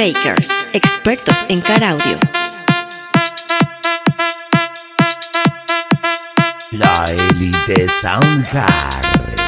Breakers, expertos en car audio. La élite Soundcard.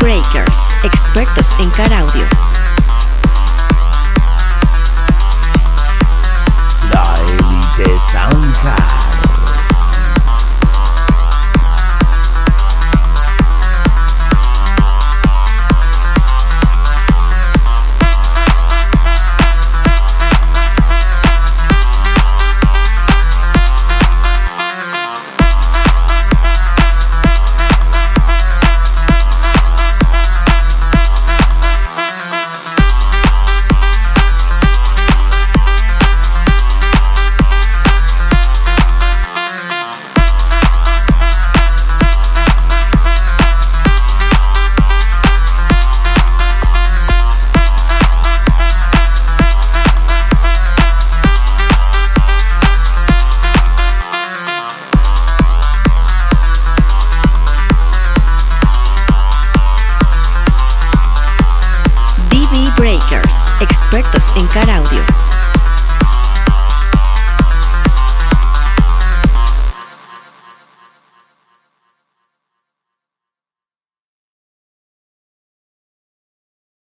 Breakers, expertos en car audio. En car audio.